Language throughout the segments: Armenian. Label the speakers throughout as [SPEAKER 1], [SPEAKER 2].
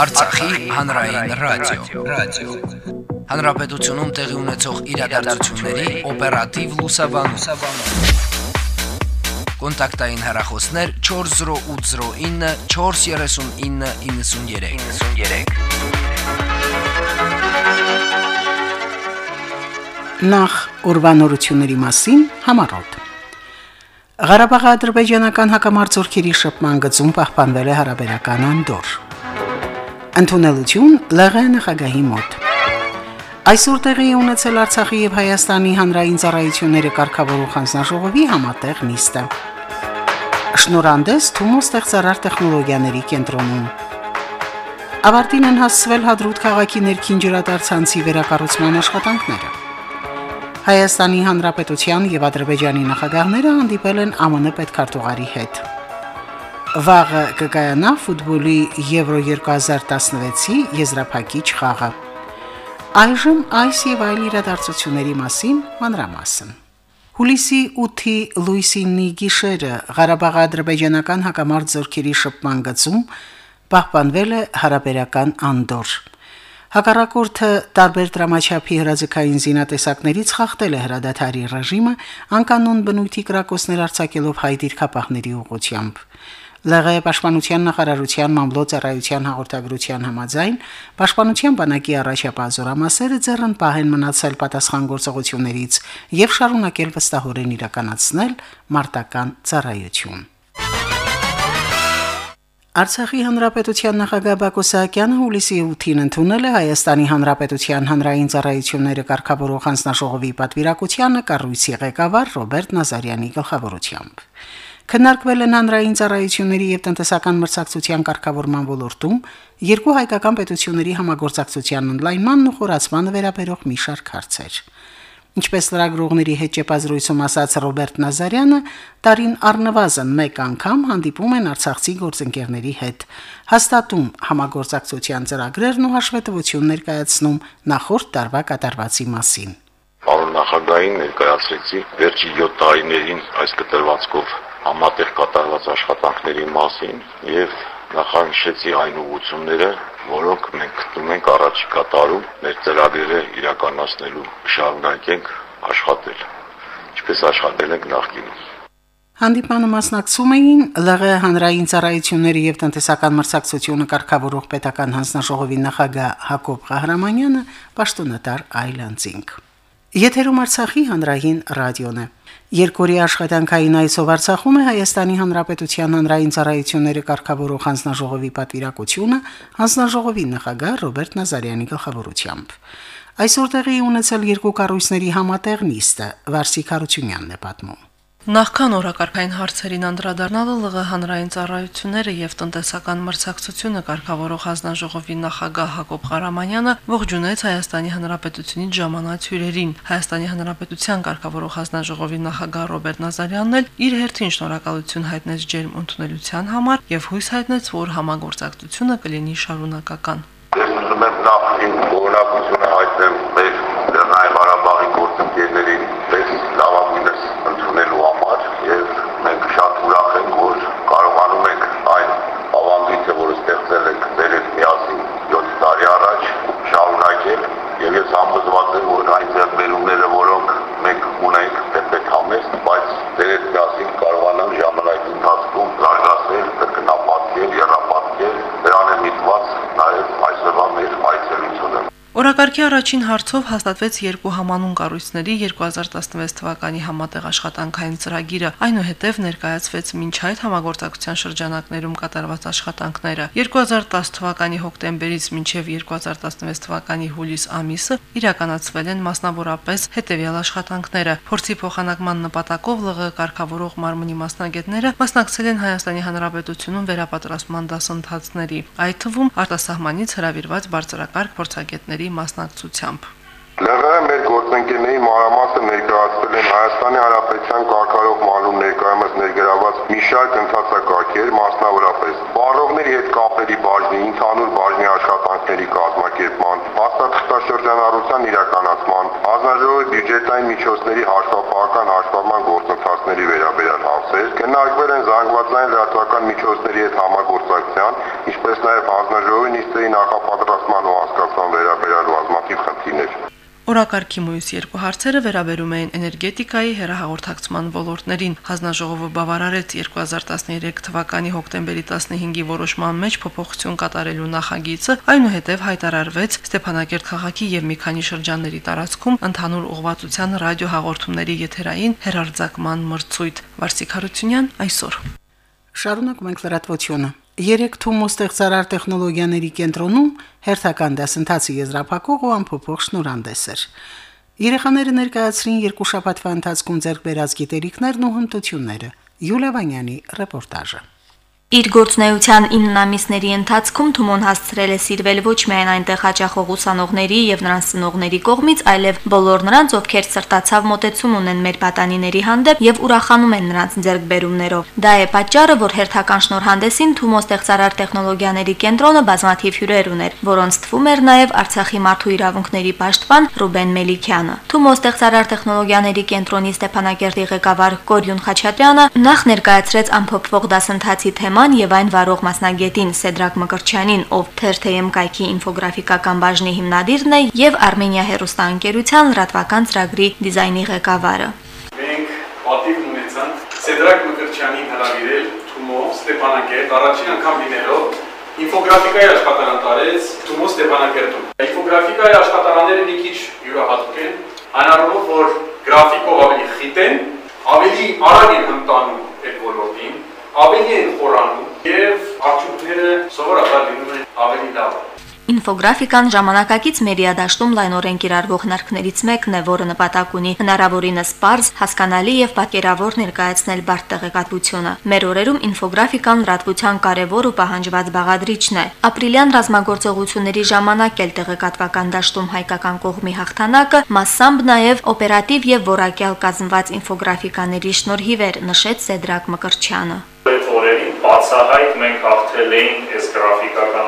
[SPEAKER 1] Արցախի հանրային ռադիո, ռադիո։ Հանրապետությունում տեղի ունեցող իրադարձությունների օպերատիվ լուսաբանում։ Կոնտակտային հեռախոսներ 40809 43993։ 93
[SPEAKER 2] Նախ ուրվանորությունների մասին համարոտ։ Ղարաբաղի ադրբեջանական հակամարտությունների շփման գծում պահպանվել է հարաբերական անդոր։ Ընդունելություն ԼՂ նախագահի մոտ։ Այսօր տեղի ունեցել Արցախի եւ Հայաստանի հանրային ծառայությունների կարգավորող հանձնաժողովի համատեղ նիստը։ Շնորհանդես Թումո ստեղծարար տեխնոլոգիաների կենտրոնում։ Ավարտին են հասցվել Հադրուտ քաղաքի ներքին ջրատարցանցի վերակառուցման աշխատանքները։ Հայաստանի Հանրապետության եւ Ադրբեջանի նախագահները հանդիպել են ԱՄՆ պետքարտուղարի հետ։ Վաղը կկայանա ֆուտբոլի Եվրո 2016-ի եզրափակիչ խաղը։ Այժմ այս եւ այլ իրադարձությունների մասին մանրամասն։ Հուլիսի 8-ի լույսինի գիշերը Ղարաբաղի ադրբեջանական հակամարտ զորքերի շփման գծում պահպանվել է հարաբերական անդոր։ Հակառակորդը տարբեր դրամաչափի հրաձգային զինատեսակներից խախտել է հրադադարի ռեժիմը, անկանոն բնույթի կրակոցներ արձակելով հայ դիրքապահների ուղությամբ։ ԼՂ պաշտպանության նախարարության մամլոյցարայության հաղորդագրության համաձայն պաշտպանության բանակի առաջապահ զորամասերը ձեռն պահեն մնացել պատասխան գործողություններից եւ շարունակել վստահորեն իրականացնել մարտական ծառայություն։ Արցախի հանրապետության նախագահ Բակո Սահակյանը հուլիսի 8-ին ընդունել է Հայաստանի հանրապետության հանրային ծառայությունները կարգավորող հանձնաժողովի պատվիրակությանը կառույցի ղեկավար Ռոբերտ Նազարյանի գլխավորությամբ։ Քննարկվել են հանրային ծառայությունների եւ տնտեսական մրցակցության կարգավորման ոլորտում երկու հայկական պետությունների համագործակցության ընդլայնմանն ու խորացմանը վերաբերող մի շարք հարցեր։ Ինչպես լրագրողների հետ ճեպազրույցում ասաց Ռոբերտ Նազարյանը, տարին առնվազն մեկ անգամ հանդիպում են Արցախցի գործընկերների հետ, հաստատում համագործակցության ծրագրերն ու հաշվետվություն ներկայացնում նախորդ տարվա կատարվածի մասին։
[SPEAKER 3] Պարոն նախագահին ներկայացրեցի վերջի 7 տարիներին այս կտրվածքով համատեղ կատարված աշխատանքների մասին եւ նախանշեցի այն ուղղությունները, որոնք մենք գտնում ենք առաջիկա տարում մեր ծրագրերը իրականացնելու շարունակենք աշխատել, ինչպես աշխատել ենք նախկինում։
[SPEAKER 2] Հանդիպանը մասնակցում էին ԼՂ հանրային ծառայությունների եւ տնտեսական մրցակցությունը կարգավորող պետական հանձնաժողովի նախագահ Հակոբ Ղահրամանյանը, պաշտոնատար Այլանդզինգ։ Եթերում Արցախի հանրային ռադիոն է։ Երկորի աշխատանքային այսով Արցախում է Հայաստանի Հանրապետության հանրային ծառայությունների կարգավորող հանձնաժողովի պատվիրակությունը հանձնաժողովի նախագահ Ռոբերտ Նազարյանի գլխավորությամբ։ Այսօր տեղի ունեցել երկու կառույցների համատեղ նիստը Վարսիկ Հարությունյանն է պատմում։
[SPEAKER 4] Նախքան օրակարգային հարցերին անդրադառնալը ԼՂ հանրային ծառայությունները եւ տնտեսական մրցակցությունը կարգավորող հանձնաժողովի նախագահ Հակոբ Ղարամանյանը ողջունեց Հայաստանի Հանրապետությունից ժամանած հյուրերին։ Հայաստանի Հանրապետության կարգավորող հանձնաժողովի նախագահ Ռոբերտ Նազարյանն էլ իր հերթին շնորհակալություն հայտնեց ջերմ ընդունելության համար եւ հույս հայտնեց, որ համագործակցությունը կլինի շարունակական։
[SPEAKER 3] Ես ուզում եմ նախ իմ գոհնակությունը հայտնեմ մեր Լեռնային Ղարաբաղի գործընկերներին, պես լավագույնս ընդունելու համար եւ մենք շատ ուրախ ենք, որ կարողանում ենք այն ավանդույթը, որը ստեղծել ենք մեր հետ միասին 7 տարի առաջ, շարունակել եւ ես համոզված եմ, որ այն ձեռքբերումները, որոնք մենք ունենք, պետք համեստ, բայց մեր հետ միասին կարողանանք ժամանակի ընթացքում զարգացնել, կրկնապատկել, երապատկել, դրան է միտված նաեւ այսօրվա մեր այցելությունը։
[SPEAKER 4] Օրակարգի առաջին հարցով հաստատվեց երկու համանուն կառույցների 2016 թվականի համատեղ աշխատանքային ծրագիրը, այնուհետև ներկայացվեց մինչ այդ համագործակցության շրջանակներում կատարված աշխատանքները։ 2010 թվականի հոկտեմբերից մինչև 2016 թվականի հուլիս ամիսը իրականացվել են մասնավորապես հետևյալ աշխատանքները. փորձի փոխանակման նպատակով ԼՂ կարգավորող մարմնի մասնագետները մասնակցել են Հայաստանի Հանրապետությունում վերապատրաստման դասընթացների, այդ թվում արտասահմանից հրավիրված բարձրակարգ փորձագետների մասնակցությամբ։
[SPEAKER 3] ԼՂՀ մեր գործընկերների մանրամասը ներկայացվել են Հայաստանի Հանրապետության կարգարող մանրում ներկայումս ներգրաված մի շարք ընթացակարգեր, մասնավորապես բարողների հետ կապերի բաժնի, ընդհանուր բաժնի աշխատանքների կազմակերպման, հաստատաշրջանառության իրականացման, հանձնաժողովի բյուջետային միջոցների հաշվապահական հաշվառման գործընթացների վերաբերյալ հարցեր, քննարկվել են զանգվածային լրատվական միջոցների հետ համագործակցության, ինչպես նաև հանձնաժողովի նիստի էին ակապատրաստման ու հասկացման վերաբերյալ բազմաթիվ խնդիրներ։
[SPEAKER 4] Օրակարգի մյուս երկու հարցերը վերաբերում էին էներգետիկայի հերահաղորդակցման ոլորտներին։ Հանձնաժողովը բավարարեց 2013 թվականի հոկտեմբերի 15-ի որոշման մեջ փոփոխություն կատարելու նախագիծը, այնուհետև հայտարարվեց Ստեփանակերտ քաղաքի եւ մի քանի շրջանների տարածքում ընդհանուր ուղղվածության ռադիոհաղորդումների եթերային հերարձակման մրցույթ։ Վարսիկ Հարությունյան այսօր։
[SPEAKER 2] Շարունակում ենք լրատվությունը։ Երեք Թումո ստեղծարար տեխնոլոգիաների կենտրոնում հերթական դասընթացի եզրափակող ու ամփոփող շնորհանդես էր։ Երեխաները ներկայացրին երկու շաբաթվա ընթացքում ձեռք բերած գիտելիքներն ու հմտությունները։ Յուլիա Վանյանի ռեպորտաժը։
[SPEAKER 5] Իր գործնեության 9 ամիսների ընթացքում Թումոն հասցրել է սիրվել ոչ միայն այնտեղ հաճախող ուսանողների եւ նրանց ծնողների կողմից, այլև բոլոր նրանց, ովքեր սրտացավ մոտեցում ունեն մեր պատանիների հանդեպ եւ ուրախանում են նրանց ձեռքբերումներով։ Դա է պատճառը, որ հերթական շնորհանդեսին Թումո ստեղծարար տեխնոլոգիաների կենտրոնը բազմաթիվ հյուրեր ուներ, որոնց թվում էր նաեւ Արցախի մարդու իրավունքների պաշտպան Ռուբեն Մելիքյանը։ Թումո ստեղծարար տեխնոլոգիաների կենտրոնի Ստեփանակերտի ղեկավար Կորյուն Խաչատրյանը նախ ներկայացրեց ամփոփվող դասընթացի թեման Սիմոն եւ այն վարող մասնագետին Սեդրակ Մկրչյանին, ով TRT-մ կայքի ինֆոգրաֆիկական բաժնի հիմնադիրն է եւ Արմենիա հերոստանգերության լրատվական ծրագրի դիզայնի ղեկավարը։
[SPEAKER 6] Մենք պատիվ ունեցանք Սեդրակ Մկրչյանին հրավիրել Թումո Ստեփանակերտ առաջին անգամ լինելով ինֆոգրաֆիկայի աշխատանք տարեց Թումո Ստեփանակերտում։ Ինֆոգրաֆիկայի աշխատանքները մի քիչ յուրահատուկ են, այն առումով որ գրաֆիկով ավելի խիտ են, ավելի արագ են հմտանում այդ ոլորտին, ավելի են խորանում եւ արդյունքները սովորաբար լինում են ավելի լավ։
[SPEAKER 5] Ինֆոգրաֆիկան ժամանակակից մեդիադաշտում լայնորեն կիրառվող հնարքներից մեկն է, որը նպատակ ունի հնարավորինս པարզ, հասկանալի եւ պատկերավոր ներկայացնել բարդ տեղեկատվությունը։ Մեր օրերում ինֆոգրաֆիկան լրատվության կարևոր ու պահանջված բաղադրիչն է։ Ապրիլյան ռազմագործողությունների ժամանակ էլ տեղեկատվական դաշտում հայկական կողմի հաղթանակը massամբ նաեւ օպերատիվ եւ որակյալ կազմված ինֆոգրաֆիկաների շնորհիվ էր, նշեց Սեդրակ Մկրչյանը
[SPEAKER 7] օրերին բացահայտ մենք հաղթել էինք այս գրաֆիկական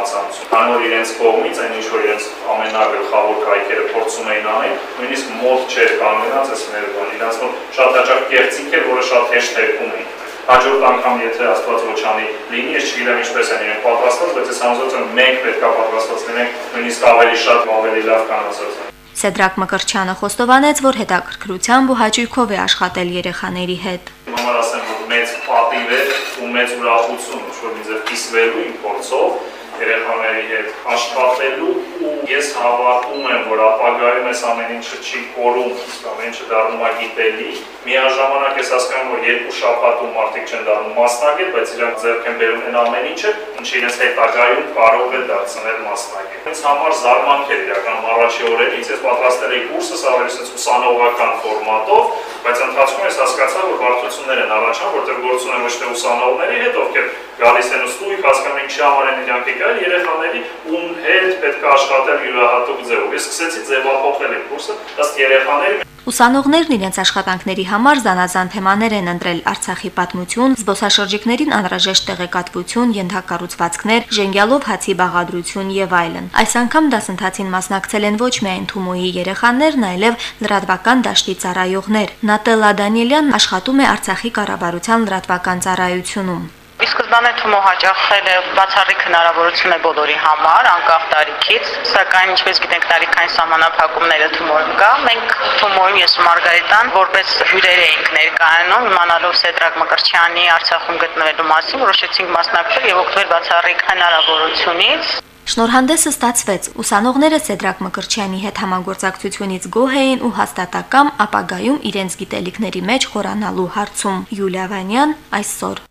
[SPEAKER 7] համացանցում։ Քանի որ իրենց կողմից այն ինչ որ իրենց ամենագլխավոր կայքերը փորձում էին անել, նույնիսկ մոտ չէր կանգնած այս ներկան։ Իրանց մոտ շատ հաճախ կեղծիք էր, որը շատ հեշտ թերքում էին հաջորդ անգամ եթե Աստված ոչանի լինի, ես չգիտեմ ինչպես են իրենք պատրաստված, բայց ես համոզված եմ մենք պետք է պատրաստված լինենք նույնիսկ ավելի շատ ավելի լավ քան ասած։
[SPEAKER 5] Սեդրակ Մկրչյանը խոստովանեց, որ հետաքրքրությամբ ու հաճույքով է աշխատել երեխաների հետ։
[SPEAKER 7] Համար ասեմ, որ մեծ պատիվ է ու մեծ ուրախություն, որ ինձ է կիսվելու իմ փորձով երեխաների հետ աշխատելու ու ես հավատում եմ, որ ապագայում այս ամեն ինչը չի կորում, իսկ ամեն ինչը դառնում է գիտելի։ Միաժամանակ ես հասկանում որ երկու շաբաթում մարդիկ չեն դառնում մասնագետ, բայց իրանք ձեռք են բերում այն ամեն ինչը, ինչը իրենց հետագայում կարող է դարձնել մասնագետ։ Ինձ համար զարմանք էր իրական առաջի օրերից ես պատրաստել էի կուրսս ավելի ուսանողական ֆորմատով, բայց ընթացքում ես հասկացա, որ բարդություններ են առաջանում, որտեղ գործ ունեն ոչ թե ուսանողների հետ, ովքեր գալիս են ստույգ, հասկանում են ինչի համար են իրանք եկել, երեխաների ում հետ պետք է աշխատել յուրահատուկ ձևով։ Ես սկսեցի ձևափոխել այդ կուրսը ըստ երեխաների
[SPEAKER 5] Ուսանողներն իրենց աշխատանքների համար զանազան թեմաներ են ընտրել Արցախի պատմություն, զբոսաշրջիկներին անհրաժեշտ տեղեկատվություն, ենթակառուցվածքներ, ժենգյալով հացի բաղադրություն եւ այլն։ Այս անգամ դասընթացին մասնակցել են ոչ միայն Թումոյի երեխաներն, այլև լրատվական դաշտի ծառայողներ։ Նատելա Դանիելյան աշխատում է Արցախի կառավարության լրատվական ծառայությունում։
[SPEAKER 8] Ի սկզբանե Թումո հաջողել է բացառիկ հնարավորություն է բոլորի համար, անկախ տարիքից, սակայն ինչպես գիտենք տարիքային սահմանափակումները Թումոյում կա։ Մենք Թումոյում ես ու Մարգարիտան որպես հյուրեր էինք ներկայանում, իմանալով Սեդրակ Մկրչյանի Արցախում գտնվելու մասին, որոշեցինք մասնակցել եւ օգտվել բացառիկ հնարավորությունից։
[SPEAKER 5] Շնորհանդեսը ստացվեց։ Ուսանողները Սեդրակ Մկրչյանի հետ համագործակցությունից գոհ էին ու հաստատակամ ապագայում իրենց գիտելիքների մեջ խորանալու հարցում։ Յուլիա Վանյան այսօր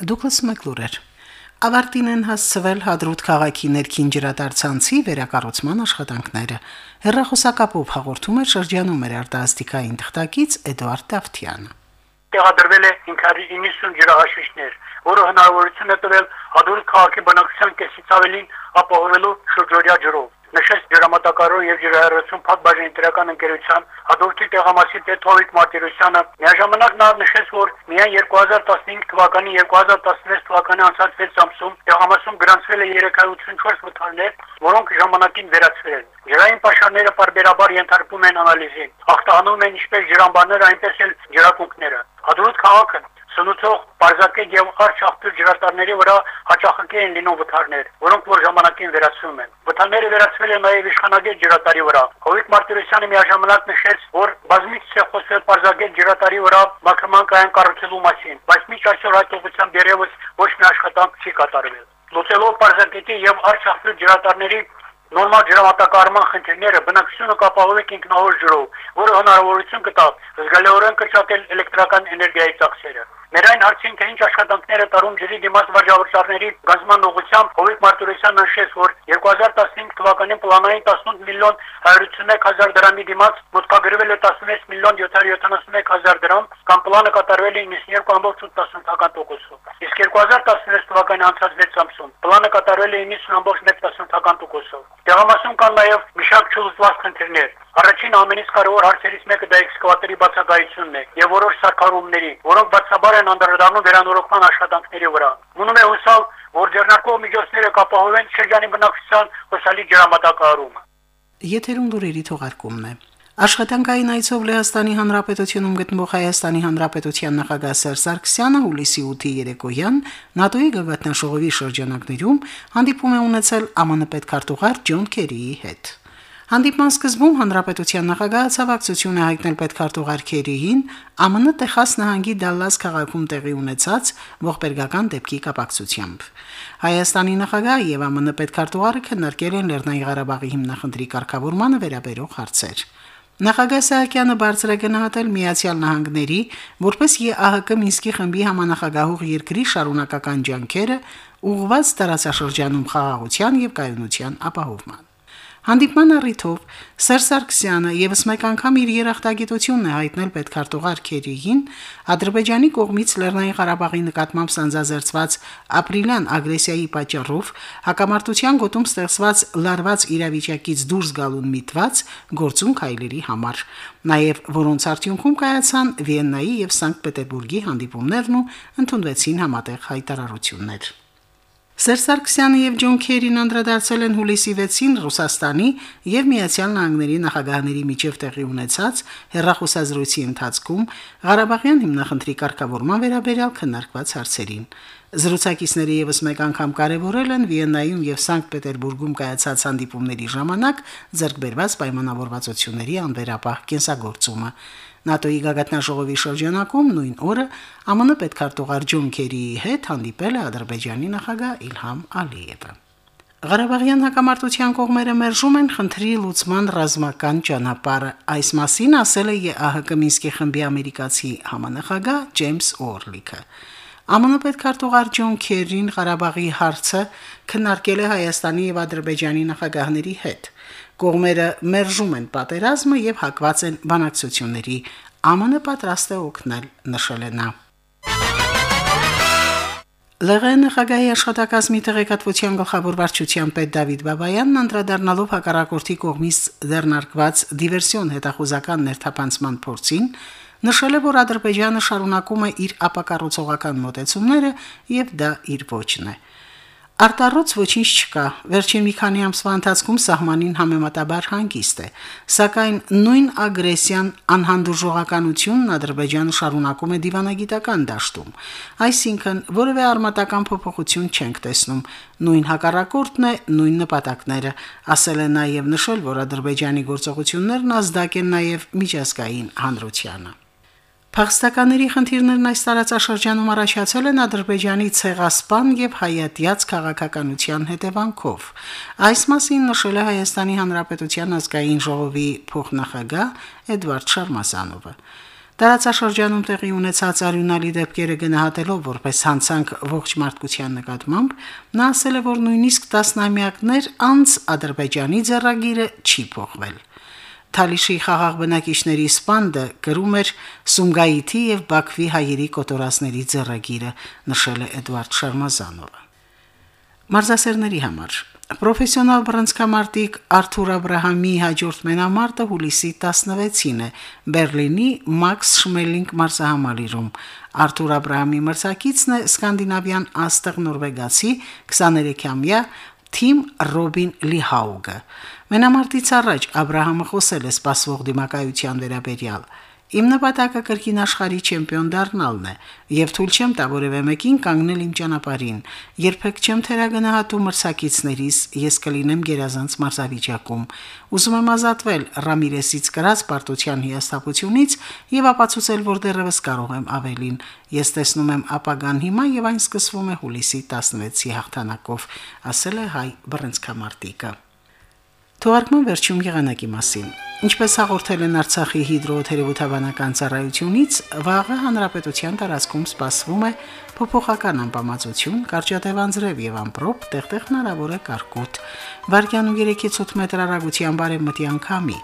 [SPEAKER 2] Դուկլաս Մակլուրեր Ավարտին են հասցվել Հադրուտ քաղաքի ներքին ջրատարցանցի վերակառուցման աշխատանքները։ Հերրախոսակապով հաղորդում է շրջանում մեր արտասթիկային թղթակից Էդուարդ Տավթյանը։
[SPEAKER 9] Տեղադրվել է 590 ջրահաշիչներ, որը հնարավորություն է տվել Հադրուտ քաղաքի բնակչության կեսից ավելին ապահովելու շրջօրյա ջրով նշեց ջրամատակարարող եւ ջրահեռացում փակ բաժնի ընտրական ընկերության հաջորդի տեղամասի պետ Հովիկ Մարտիրոսյանը միաժամանակ նա նշեց, որ միայն 2015 թվականի 2016 թվականի անցած 6 ամսում տեղամասում գրանցվել է 384 մթարներ, որոնք ժամանակին վերացվել են։ Ջրային պաշարները բարբերաբար ենթարկվում են անալիզի։ Ախտահանում են ինչպես ջրամբարները, այնպես էլ ջրակունքները։ Հադրուտ քաղաքը սնուցող բարձակետ եւ արչախտու ջրատարների վրա հաճախակի են լինում վթարներ, որոնք որ ժամանակին վերացվում են։ Վթարները վերացվել են նաեւ իշխանագետ ջրատարի վրա։ Հովիկ Մարտիրոսյանը միաժամանակ նշեց, որ բազմից է խոսվել բարձակետ ջրատարի վրա մաքրման կայան կառուցելու մասին, բայց միջ այսօր այդ ուղղությամբ դերևս ոչ մի աշխատանք չի կատարվել։ Լուծելով բարձակետի եւ արչախտու ջրատարների նորմալ ջրամատակարարման խնդիրները բնակչությունը կապահովեք ինքնավոր ջրով, որը հնարավորություն կտա զգալիորեն կրճատել էլեկտրական էներգիայի ծախսերը։ Մեր այն հարցին թե ինչ աշխատանքները տարում ջրի դիմաց վաճառողների գազման ուղղությամբ Հովիկ Մարտիրոսյանն նշեց, որ 2015 թվականին պլանային 18 միլիոն 151 հազար դրամի դիմաց մուտքագրվել է 16 միլիոն 771 հազար դրամ, կամ պլանը կատարվել է 92.80%-ով։ Իսկ 2016 թվականի անցած 6 ամսում պլանը կատարվել է 90.1%-ով։ Տեղամասում կան նաև մի շարք չլուծված խնդիրներ, Առաջին ամենից կարևոր հարցերից մեկը դա էքսկավատորի բացակայությունն է եւ որոշ սարքարումների, որոնք բացաբար են անդրադառնում վերանորոգման աշխատանքների վրա։ Մնում է հուսալ, որ ձեռնարկող միջոցները կապահովեն շրջանի բնակչության հուսալի ջրամատակարարումը։
[SPEAKER 2] Եթերում դուրերի թողարկումն է։ Աշխատանքային այցով Լեհաստանի Հանրապետությունում գտնվող Հայաստանի Հանրապետության նախագահ Սերժ Սարգսյանը հուլիսի 8-ի երեկոյան ՆԱՏՕ-ի գագաթնաշողովի շրջանակներում հանդիպում է ունեցել ԱՄՆ պետքարտուղար Ջոն Քերիի հետ։ Հանդիպման սկզբում հանրապետության նախագահը ցավակցություն է հայտնել պետքարտուղար Քերիին ԱՄՆ Տեխաս նահանգի Դալլաս քաղաքում տեղի ունեցած ողբերգական դեպքի կապակցությամբ։ Հայաստանի նախագահը եւ ԱՄՆ պետքարտուղարը քննարկել են Լեռնային Ղարաբաղի հիմնախնդրի կարգավորմանը վերաբերող հարցեր։ Նախագահ Սահակյանը բարձր է գնահատել Միացյալ Նահանգների որպես ԵԱՀԿ Մինսկի խմբի համանախագահող երկրի շարունակական ջանքերը ուղղված տարածաշրջանում խաղաղության եւ կայունության ապահովման։ Հանդիպման առիթով Սերժ Սարգսյանը եւս մեկ անգամ իր երախտագիտությունն է հայտնել պետքարտուղար Քերիին Ադրբեջանի կողմից Լեռնային Ղարաբաղի նկատմամբ սանձազերծված ապրիլյան ագրեսիայի պատճառով հակամարտության գոտում ստեղծված լարված իրավիճակից դուրս գալուն միտված գործուն քայլերի համար, նաև որոնց արդյունքում կայացան Վիեննայի եւ Սանկտ Պետերբուրգի հանդիպումներն ու ընդունվեցին համատեղ հայտարարություններ։ Սերժ Սարգսյանը եւ Ջոն Քերին անդրադարձել են հուլիսի 6-ին Ռուսաստանի եւ Միացյալ Նահանգների նախագահների միջև տեղի ունեցած հերրախոսազրույցի ընթացքում Ղարաբաղյան հիմնախնդրի կարգավորման վերաբերյալ քննարկված հարցերին։ Զրուցակիցները եւս մեկ անգամ կարևորել են Վիեննայում եւ Սանկտ Պետերբուրգում կայացած հանդիպումների ժամանակ ձեռքբերված պայմանավորվածությունների անվերապահ կենսագործումը։ ՆԱՏՕ-ի գագաթնաժողովի շրջանակում նույն օրը ԱՄՆ պետքարտուղար Ջոն Քերիի հետ հանդիպել է Ադրբեջանի նախագահ Իլհամ Ալիևը։ Ղարաբաղյան հակամարտության կողմերը մերժում են խնդրի լուծման ռազմական ճանապարհը։ Այս մասին ասել է ԵԱՀԿ Մինսկի խմբի ամերիկացի համանախագահ Ջեյմս Օրլիքը։ ԱՄՆ պետքարտուղար Ջոն Քերին Ղարաբաղի հարցը քննարկել է Հայաստանի եւ Ադրբեջանի նախագահների հետ։ Կողմերը մերժում են պատերազմը եւ հակված են բանակցությունների։ ԱՄՆ պատրաստ է օգնել, նշել է նա։ ԼՂ նախագահի աշխատակազմի տեղեկատվության գլխավոր վարչության պետ Դավիթ Բաբայանն անդրադառնալով հակառակորդի կողմից ձեռնարկված դիվերսիոն հետախուզական ներթափանցման փորձին նշել է, որ Ադրբեջանը շարունակում է իր ապակառուցողական մոտեցումները եւ դա իր ոչն է։ Արտառոց ոչինչ չկա։ Վերջին մի քանի ամսվա ընթացքում սահմանին համեմատաբար հանգիստ է, սակայն նույն ագրեսիան անհանդուրժողականությունն Ադրբեջանը շարունակում է դիվանագիտական դաշտում։ Այսինքն, որևէ արմատական փոփոխություն չենք տեսնում։ Նույն հակառակորդն է, նույն նպատակները, ասել է նաև նշել, որ Ադրբեջանի գործողություններն ազդակ են նաև միջազգային հանրությանը։ Փախստականների խնդիրներն այս տարածաշրջանում առաջացել են Ադրբեջանի ցեղասպան եւ հայատյաց քաղաքականության հետևանքով։ Այս մասին նշել է Հայաստանի Հանրապետության ազգային ժողովի փոխնախագահ Էդվարդ Շարմազանովը։ Տարածաշրջանում տեղի ունեցած արյունալի դեպքերը գնահատելով որպես հանցանք ողջ մարդկության նկատմամբ, նա ասել է, որ նույնիսկ տասնամյակներ անց Ադրբեջանի ձեռագիրը չի փոխվել։ Թալիշի խաղաղ բնակիչների սպանդը գրում էր Սումգայիթի եւ Բաքվի հայերի կոտորածների ձեռագիրը, նշել է Էդվարդ Շարմազանովը։ Մարզասերների համար Պրոֆեսիոնալ բռնցքամարտիկ Արթուր Աբ รา համի հաջորդ մենամարտը հուլիսի 16-ին է Բերլինի Մաքս Շմելինգ մարզահամալիրում։ Արթուր Աբ รา համի մրցակիցն է սկանդինավյան աստղ նորվեգացի 23-ամյա Թիմ Ռոբին Լիհաուգը։ Մենամարտից առաջ Աբ รา համը խոսել է սպասվող դիմակայության վերաբերյալ։ Իմ նպատակը կրկին աշխարհի չեմպիոն դառնալն է, եւ թույլ չեմ տա որևէ մեկին կանգնել իմ ճանապարհին։ Երբեք չեմ թերագնահատում մրցակիցներիս, ես կլինեմ գերազանց մարզավիճակում։ Ուզում եմ ազատվել Ռամիրեսից կրած պարտության հիասթափությունից եւ ապացուցել, որ դեռևս կարող եմ ավելին։ Ես տեսնում եմ ապագան հիմա եւ այն սկսվում է հուլիսի 16-ի հաղթանակով, ասել է հայ բռնցքամարտիկը։ Թողարկման վերջում եղանակի մասին։ Ինչպես հաղորդել են Արցախի հիդրոթերապևտաբանական ծառայությունից, վաղը հանրապետության տարածքում սպասվում է փոփոխական անբավարարություն, կարճատև անձրև եւ ամպրոպ, տեղտեղ հնարավոր է կարկուտ։ Վարկյանում 3-ից 8 մետր հեռագության բարեմտի անկամի,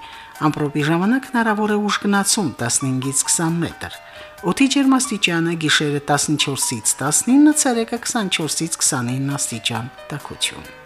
[SPEAKER 2] ամպրոպի ժամանակ հնարավոր է ուժ գնացում 15-ից 20 մետր։ Օդի ջերմաստիճանը գիշերը 14-ից 19, ցերեկը 24-ից 29 աստիճան։ Տակություն։